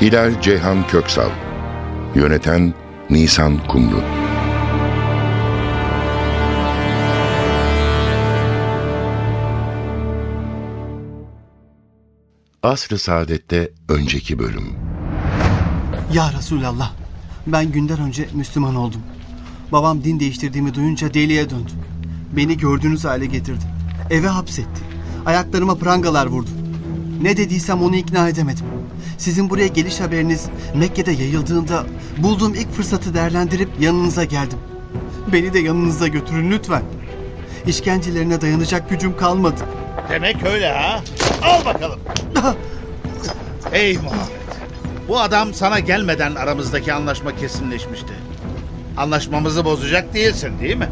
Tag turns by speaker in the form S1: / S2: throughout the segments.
S1: Hilal Ceyhan Köksal Yöneten Nisan Kumru Asr-ı Saadet'te önceki bölüm
S2: Ya Resulallah, ben günden önce Müslüman oldum. Babam din değiştirdiğimi duyunca deliye döndü. Beni gördüğünüz hale getirdi. Eve hapsetti. Ayaklarıma prangalar vurdu. Ne dediysem onu ikna edemedim. Sizin buraya geliş haberiniz Mekke'de yayıldığında bulduğum ilk fırsatı değerlendirip yanınıza geldim. Beni de yanınıza götürün lütfen. İşkencelerine dayanacak gücüm kalmadı.
S3: Demek öyle ha. Al bakalım. Ey Muhammed. Bu adam sana gelmeden aramızdaki anlaşma kesinleşmişti. Anlaşmamızı bozacak değilsin değil mi?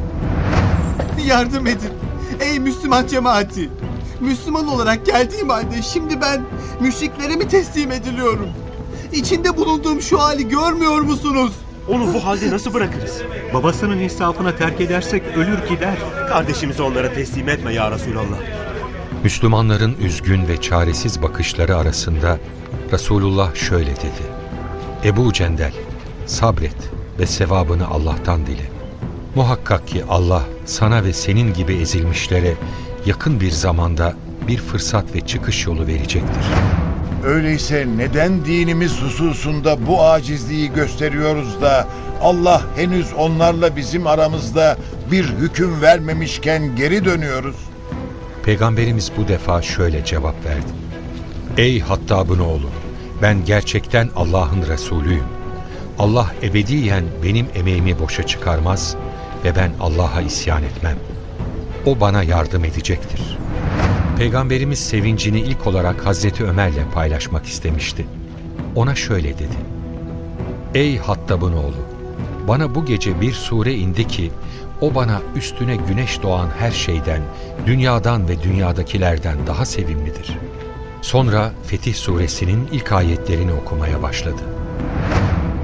S2: Yardım edin. Ey Müslüman cemaati. Müslüman olarak geldiğim halde şimdi ben müşriklere mi teslim ediliyorum? İçinde bulunduğum şu hali görmüyor musunuz?
S4: Onu bu halde nasıl bırakırız? Babasının insafına terk edersek ölür gider. Kardeşimizi onlara teslim etme ya Resulallah.
S5: Müslümanların üzgün ve çaresiz bakışları arasında Resulullah şöyle dedi. Ebu Cendel, sabret ve sevabını Allah'tan dile. Muhakkak ki Allah sana ve senin gibi ezilmişlere yakın bir zamanda bir fırsat ve çıkış yolu verecektir.
S6: Öyleyse neden dinimiz hususunda bu acizliği gösteriyoruz da Allah henüz onlarla bizim aramızda bir hüküm vermemişken geri dönüyoruz?
S5: Peygamberimiz bu defa şöyle cevap verdi. Ey Hattab'ın oğlu, ben gerçekten Allah'ın Resulüyüm. Allah ebediyen benim emeğimi boşa çıkarmaz ve ben Allah'a isyan etmem. O bana yardım edecektir. Peygamberimiz sevincini ilk olarak Hazreti Ömer'le paylaşmak istemişti. Ona şöyle dedi. Ey Hattab'ın oğlu, bana bu gece bir sure indi ki, o bana üstüne güneş doğan her şeyden, dünyadan ve dünyadakilerden daha sevimlidir. Sonra Fetih suresinin ilk ayetlerini okumaya başladı.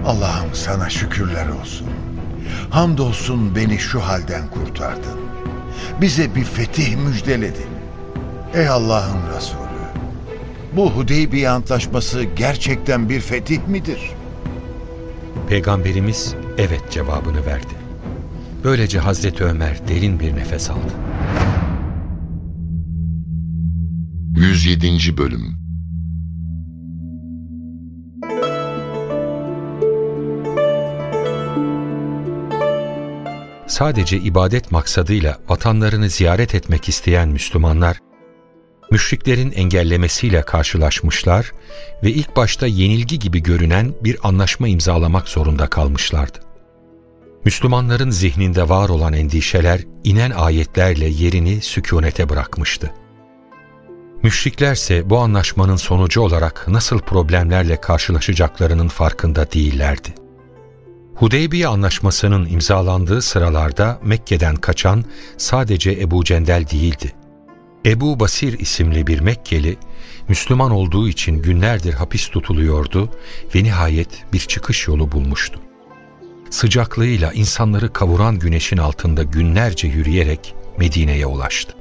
S6: Allah'ım sana şükürler olsun. Hamdolsun beni şu halden kurtardın. Bize bir fetih müjdeledin. Ey Allah'ın Resulü! Bu Hudeybiye Antlaşması gerçekten bir fetih midir?
S5: Peygamberimiz evet cevabını verdi. Böylece Hazreti Ömer derin bir nefes aldı.
S1: 107. Bölüm
S5: Sadece ibadet maksadıyla vatanlarını ziyaret etmek isteyen Müslümanlar, müşriklerin engellemesiyle karşılaşmışlar ve ilk başta yenilgi gibi görünen bir anlaşma imzalamak zorunda kalmışlardı. Müslümanların zihninde var olan endişeler inen ayetlerle yerini sükunete bırakmıştı. Müşriklerse bu anlaşmanın sonucu olarak nasıl problemlerle karşılaşacaklarının farkında değillerdi. Hudeybiye Anlaşması'nın imzalandığı sıralarda Mekke'den kaçan sadece Ebu Cendel değildi. Ebu Basir isimli bir Mekkeli, Müslüman olduğu için günlerdir hapis tutuluyordu ve nihayet bir çıkış yolu bulmuştu. Sıcaklığıyla insanları kavuran güneşin altında günlerce yürüyerek Medine'ye ulaştı.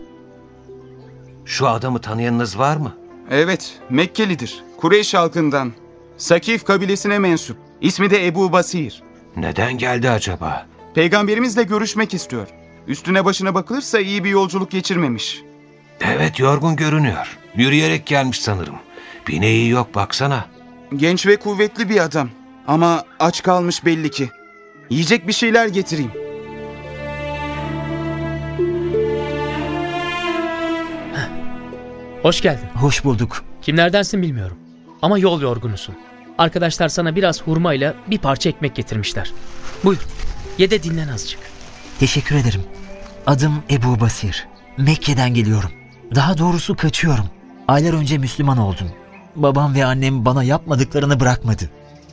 S7: Şu adamı tanıyanınız var mı?
S8: Evet, Mekkelidir. Kureyş halkından. Sakif kabilesine mensup. İsmi de Ebu Basir.
S7: Neden geldi acaba?
S8: Peygamberimizle görüşmek istiyor. Üstüne başına bakılırsa iyi bir yolculuk geçirmemiş.
S7: Evet yorgun görünüyor. Yürüyerek gelmiş sanırım. Bineği yok baksana.
S8: Genç ve kuvvetli bir adam. Ama aç kalmış belli ki. Yiyecek bir şeyler getireyim.
S9: Hoş geldin.
S2: Hoş bulduk.
S9: Kimlerdensin bilmiyorum. Ama yol yorgunusun. Arkadaşlar sana biraz hurmayla bir parça ekmek getirmişler. Buyur. Ye de dinlen azıcık.
S10: Teşekkür ederim. Adım Ebu Basir. Mekke'den geliyorum. Daha doğrusu kaçıyorum. Aylar önce Müslüman oldum. Babam ve annem bana yapmadıklarını bırakmadı.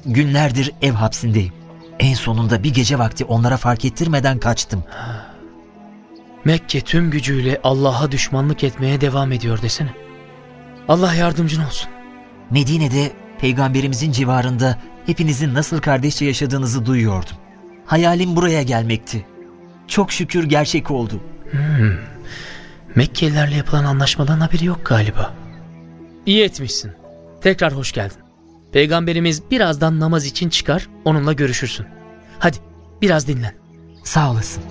S10: Günlerdir ev hapsindeyim. En sonunda bir gece vakti onlara fark ettirmeden kaçtım.
S9: Mekke tüm gücüyle Allah'a düşmanlık etmeye devam ediyor desene. Allah yardımcın olsun.
S10: Medine'de peygamberimizin civarında hepinizin nasıl kardeşçe yaşadığınızı duyuyordum. Hayalim buraya gelmekti. Çok şükür gerçek oldu.
S9: Hmm. Mekkelilerle yapılan anlaşmadan haberi yok galiba. İyi etmişsin. Tekrar hoş geldin. Peygamberimiz birazdan namaz için çıkar, onunla görüşürsün. Hadi biraz dinlen.
S10: Sağ olasın.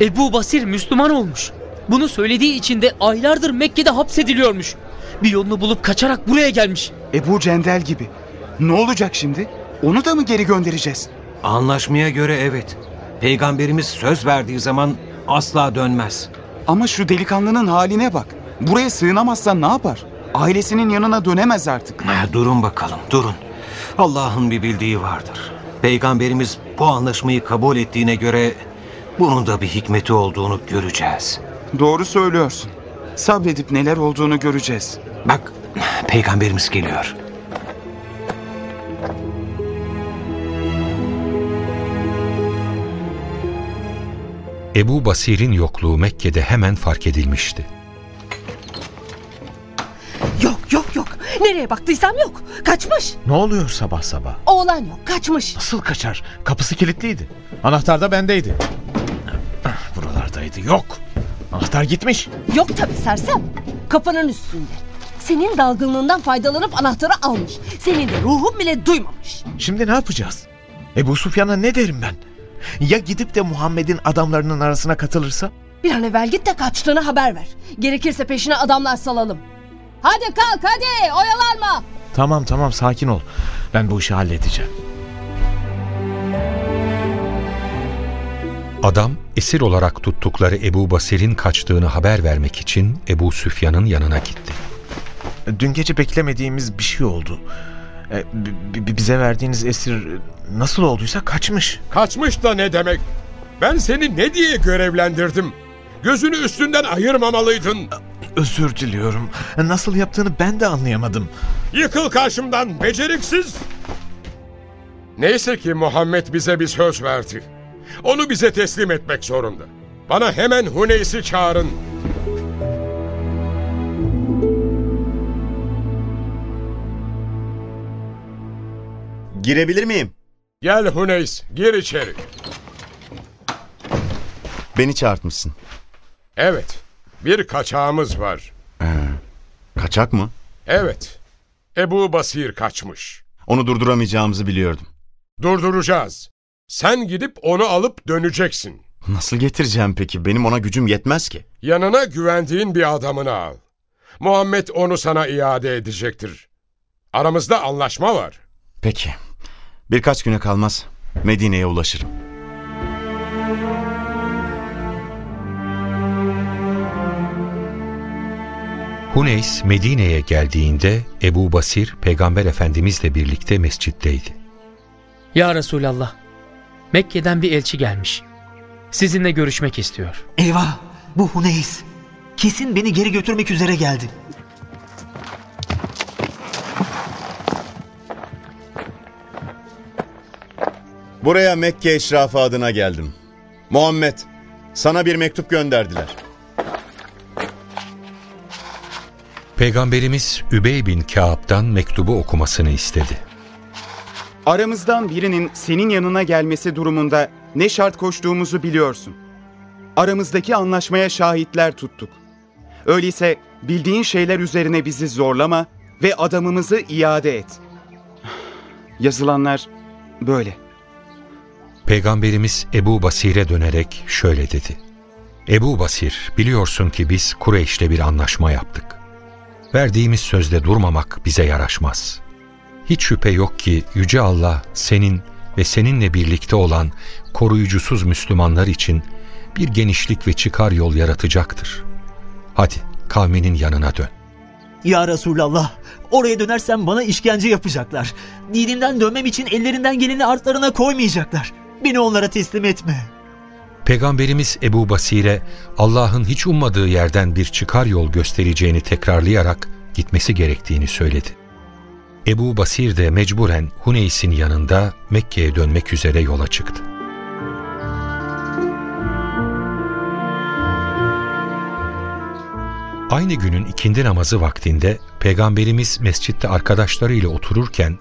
S9: Ebu Basir Müslüman olmuş. Bunu söylediği için de aylardır Mekke'de hapsediliyormuş. Bir yolunu bulup kaçarak buraya gelmiş.
S8: Ebu Cendel gibi. Ne olacak şimdi? Onu da mı geri göndereceğiz?
S7: Anlaşmaya göre evet. Peygamberimiz söz verdiği zaman asla dönmez.
S8: Ama şu delikanlının haline bak. Buraya sığınamazsa ne yapar? Ailesinin yanına dönemez artık.
S7: Ha, durun bakalım, durun. Allah'ın bir bildiği vardır. Peygamberimiz bu anlaşmayı kabul ettiğine göre bunun da bir hikmeti olduğunu göreceğiz.
S8: Doğru söylüyorsun. Sabredip neler olduğunu göreceğiz.
S7: Bak, peygamberimiz geliyor.
S5: Ebu Basir'in yokluğu Mekke'de hemen fark edilmişti.
S11: Yok yok yok. Nereye baktıysam yok. Kaçmış.
S12: Ne oluyor sabah sabah?
S11: Oğlan yok. Kaçmış.
S12: Nasıl kaçar? Kapısı kilitliydi. Anahtar da bendeydi. Buralardaydı. Yok. Anahtar gitmiş.
S11: Yok tabii sersem. Kapının üstünde. Senin dalgınlığından faydalanıp anahtarı almış. Senin de ruhun bile duymamış.
S12: Şimdi ne yapacağız? Ebu Sufyan'a ne derim ben? Ya gidip de Muhammed'in adamlarının arasına katılırsa?
S11: Bir an evvel git de kaçtığını haber ver. Gerekirse peşine adamlar salalım. Hadi kalk hadi oyalanma.
S12: Tamam tamam sakin ol. Ben bu işi halledeceğim.
S5: Adam esir olarak tuttukları Ebu Basir'in kaçtığını haber vermek için Ebu Süfyan'ın yanına gitti.
S12: Dün gece beklemediğimiz bir şey oldu. E, bize verdiğiniz esir nasıl olduysa kaçmış.
S13: Kaçmış da ne demek? Ben seni ne diye görevlendirdim? Gözünü üstünden ayırmamalıydın.
S12: Özür diliyorum. Nasıl yaptığını ben de anlayamadım.
S13: Yıkıl karşımdan beceriksiz. Neyse ki Muhammed bize bir söz verdi. Onu bize teslim etmek zorunda. Bana hemen Huneys'i çağırın.
S14: Girebilir miyim?
S13: Gel Huneys, gir içeri.
S14: Beni çağırtmışsın.
S13: Evet, bir kaçağımız var.
S14: Ee, kaçak mı?
S13: Evet, Ebu Basir kaçmış.
S14: Onu durduramayacağımızı biliyordum.
S13: Durduracağız. Sen gidip onu alıp döneceksin.
S14: Nasıl getireceğim peki? Benim ona gücüm yetmez ki.
S13: Yanına güvendiğin bir adamını al. Muhammed onu sana iade edecektir. Aramızda anlaşma var.
S14: Peki. Birkaç güne kalmaz Medine'ye ulaşırım.
S5: Huneys Medine'ye geldiğinde Ebu Basir Peygamber Efendimizle birlikte mescitteydi.
S9: Ya Resulallah, Mekke'den bir elçi gelmiş. Sizinle görüşmek istiyor.
S10: Eyvah, bu Huneys. Kesin beni geri götürmek üzere geldi.
S14: Buraya Mekke eşrafı adına geldim. Muhammed, sana bir mektup gönderdiler.
S5: Peygamberimiz Übey bin Kâb'dan mektubu okumasını istedi.
S8: Aramızdan birinin senin yanına gelmesi durumunda ne şart koştuğumuzu biliyorsun. Aramızdaki anlaşmaya şahitler tuttuk. Öyleyse bildiğin şeyler üzerine bizi zorlama ve adamımızı iade et. Yazılanlar böyle.
S5: Peygamberimiz Ebu Basir'e dönerek şöyle dedi. Ebu Basir, biliyorsun ki biz Kureyş'le bir anlaşma yaptık. Verdiğimiz sözde durmamak bize yaraşmaz. Hiç şüphe yok ki Yüce Allah senin ve seninle birlikte olan koruyucusuz Müslümanlar için bir genişlik ve çıkar yol yaratacaktır. Hadi kavminin yanına dön.
S10: Ya Resulallah, oraya dönersem bana işkence yapacaklar. Dinimden dönmem için ellerinden geleni artlarına koymayacaklar. Beni onlara teslim etme.
S5: Peygamberimiz Ebu Basir'e Allah'ın hiç ummadığı yerden bir çıkar yol göstereceğini tekrarlayarak gitmesi gerektiğini söyledi. Ebu Basir de mecburen Huneys'in yanında Mekke'ye dönmek üzere yola çıktı. Aynı günün ikindi namazı vaktinde Peygamberimiz mescitte arkadaşlarıyla otururken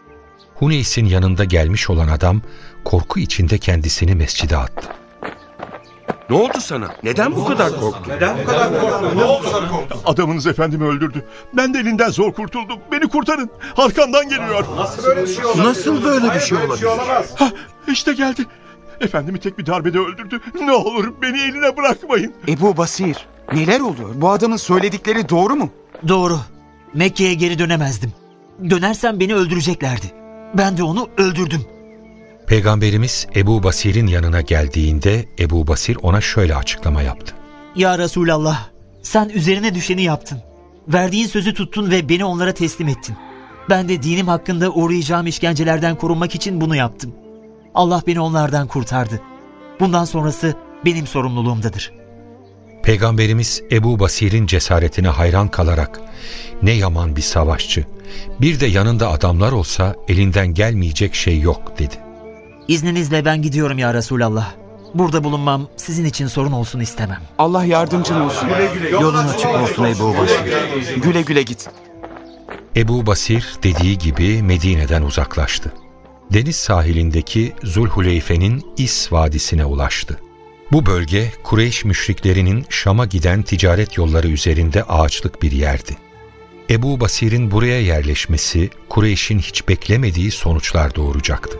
S5: Huneys'in yanında gelmiş olan adam korku içinde kendisini mescide attı.
S15: Ne oldu sana? Neden bu kadar korktun? Neden bu kadar korktun?
S16: Ne oldu sana korktun? Adamınız efendimi öldürdü. Ben de elinden zor kurtuldum. Beni kurtarın. Arkamdan geliyor.
S15: Nasıl böyle bir şey olabilir? Nasıl böyle bir şey olabilir?
S16: Ha, işte geldi. Efendimi tek bir darbede öldürdü. Ne olur beni eline bırakmayın.
S8: Ebu Basir, neler oluyor? Bu adamın söyledikleri doğru mu?
S10: Doğru. Mekke'ye geri dönemezdim. Dönersem beni öldüreceklerdi. Ben de onu öldürdüm.
S5: Peygamberimiz Ebu Basir'in yanına geldiğinde Ebu Basir ona şöyle açıklama yaptı.
S10: Ya Resulallah, sen üzerine düşeni yaptın. Verdiğin sözü tuttun ve beni onlara teslim ettin. Ben de dinim hakkında uğrayacağım işkencelerden korunmak için bunu yaptım. Allah beni onlardan kurtardı. Bundan sonrası benim sorumluluğumdadır.
S5: Peygamberimiz Ebu Basir'in cesaretine hayran kalarak ne yaman bir savaşçı, bir de yanında adamlar olsa elinden gelmeyecek şey yok dedi.
S10: İzninizle ben gidiyorum ya Resulallah. Burada bulunmam sizin için sorun olsun istemem.
S8: Allah yardımcın olsun.
S7: Yolun açık olsun Ebu Basir.
S8: Güle güle git.
S5: Ebu Basir dediği gibi Medine'den uzaklaştı. Deniz sahilindeki Zulhuleyfe'nin İs Vadisi'ne ulaştı. Bu bölge Kureyş müşriklerinin Şam'a giden ticaret yolları üzerinde ağaçlık bir yerdi. Ebu Basir'in buraya yerleşmesi Kureyş'in hiç beklemediği sonuçlar doğuracaktı.